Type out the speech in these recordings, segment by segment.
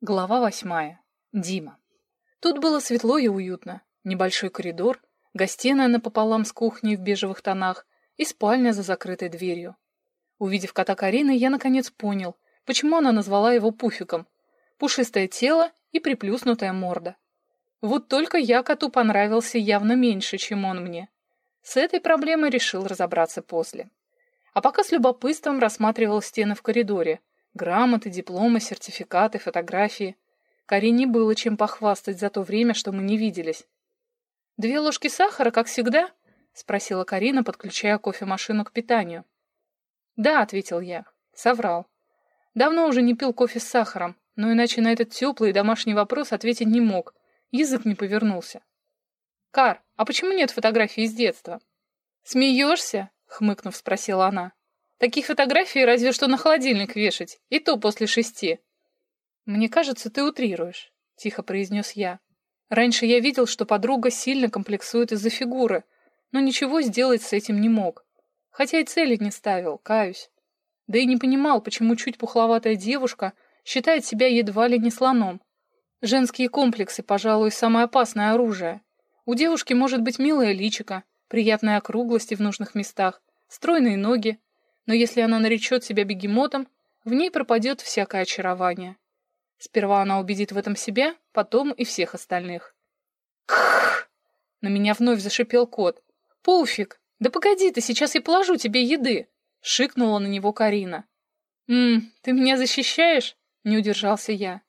Глава восьмая. Дима. Тут было светло и уютно. Небольшой коридор, гостиная напополам с кухней в бежевых тонах и спальня за закрытой дверью. Увидев кота Карины, я наконец понял, почему она назвала его пуфиком. Пушистое тело и приплюснутая морда. Вот только я коту понравился явно меньше, чем он мне. С этой проблемой решил разобраться после. А пока с любопытством рассматривал стены в коридоре, Грамоты, дипломы, сертификаты, фотографии. Карине было чем похвастать за то время, что мы не виделись. «Две ложки сахара, как всегда?» — спросила Карина, подключая кофемашину к питанию. «Да», — ответил я. Соврал. Давно уже не пил кофе с сахаром, но иначе на этот теплый домашний вопрос ответить не мог. Язык не повернулся. «Кар, а почему нет фотографий из детства?» «Смеешься?» — хмыкнув, спросила она. Таких фотографий разве что на холодильник вешать, и то после шести. «Мне кажется, ты утрируешь», — тихо произнес я. Раньше я видел, что подруга сильно комплексует из-за фигуры, но ничего сделать с этим не мог. Хотя и цели не ставил, каюсь. Да и не понимал, почему чуть пухловатая девушка считает себя едва ли не слоном. Женские комплексы, пожалуй, самое опасное оружие. У девушки может быть милая личика, приятные округлости в нужных местах, стройные ноги, но если она наречет себя бегемотом, в ней пропадет всякое очарование. Сперва она убедит в этом себя, потом и всех остальных. Кх! На меня вновь зашипел кот. «Пуфик! Да погоди ты, сейчас я положу тебе еды!» Шикнула на него Карина. «Ммм, ты меня защищаешь?» Не удержался я.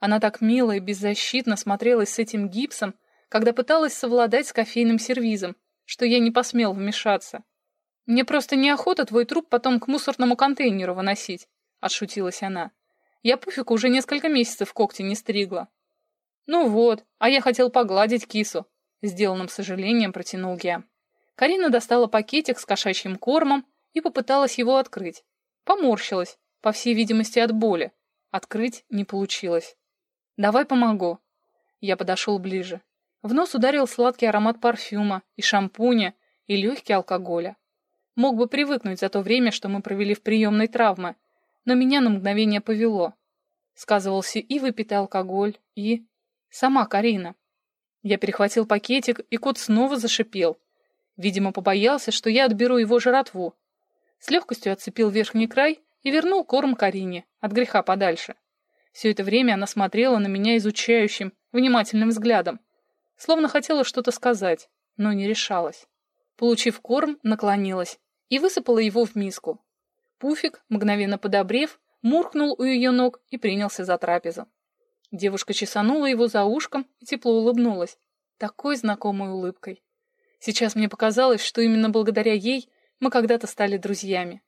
Она так мило и беззащитно смотрелась с этим гипсом, когда пыталась совладать с кофейным сервизом, что я не посмел вмешаться. «Мне просто неохота твой труп потом к мусорному контейнеру выносить», — отшутилась она. «Я пуфику уже несколько месяцев когти не стригла». «Ну вот, а я хотел погладить кису», — сделанным сожалением протянул я. Карина достала пакетик с кошачьим кормом и попыталась его открыть. Поморщилась, по всей видимости, от боли. Открыть не получилось. «Давай помогу». Я подошел ближе. В нос ударил сладкий аромат парфюма и шампуня, и легкий алкоголя. Мог бы привыкнуть за то время, что мы провели в приемной травмы, но меня на мгновение повело. Сказывался и выпитый алкоголь, и... Сама Карина. Я перехватил пакетик, и кот снова зашипел. Видимо, побоялся, что я отберу его жратву. С легкостью отцепил верхний край и вернул корм Карине, от греха подальше. Все это время она смотрела на меня изучающим, внимательным взглядом. Словно хотела что-то сказать, но не решалась. Получив корм, наклонилась и высыпала его в миску. Пуфик, мгновенно подобрев, муркнул у ее ног и принялся за трапезу. Девушка чесанула его за ушком и тепло улыбнулась, такой знакомой улыбкой. Сейчас мне показалось, что именно благодаря ей мы когда-то стали друзьями.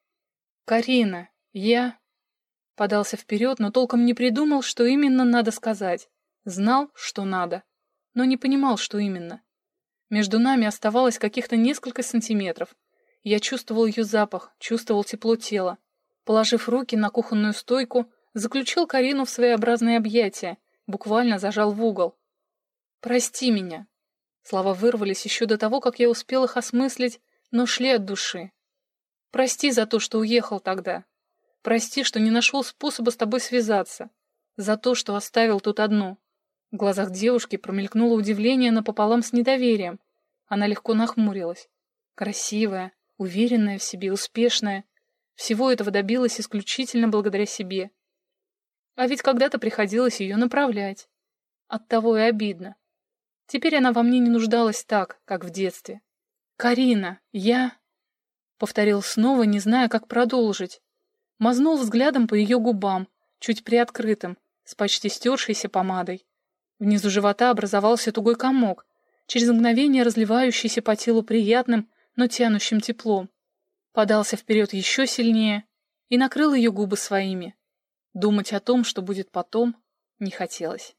«Карина, я...» Подался вперед, но толком не придумал, что именно надо сказать. Знал, что надо, но не понимал, что именно. Между нами оставалось каких-то несколько сантиметров — я чувствовал ее запах, чувствовал тепло тела. Положив руки на кухонную стойку, заключил Карину в своеобразное объятие, буквально зажал в угол. «Прости меня». Слова вырвались еще до того, как я успел их осмыслить, но шли от души. «Прости за то, что уехал тогда. Прости, что не нашел способа с тобой связаться. За то, что оставил тут одну». В глазах девушки промелькнуло удивление напополам с недоверием. Она легко нахмурилась. Красивая, уверенная в себе, успешная. Всего этого добилась исключительно благодаря себе. А ведь когда-то приходилось ее направлять. Оттого и обидно. Теперь она во мне не нуждалась так, как в детстве. «Карина, я...» Повторил снова, не зная, как продолжить. Мазнул взглядом по ее губам, чуть приоткрытым, с почти стершейся помадой. Внизу живота образовался тугой комок, через мгновение разливающийся по телу приятным, но тянущим теплом. Подался вперед еще сильнее и накрыл ее губы своими. Думать о том, что будет потом, не хотелось.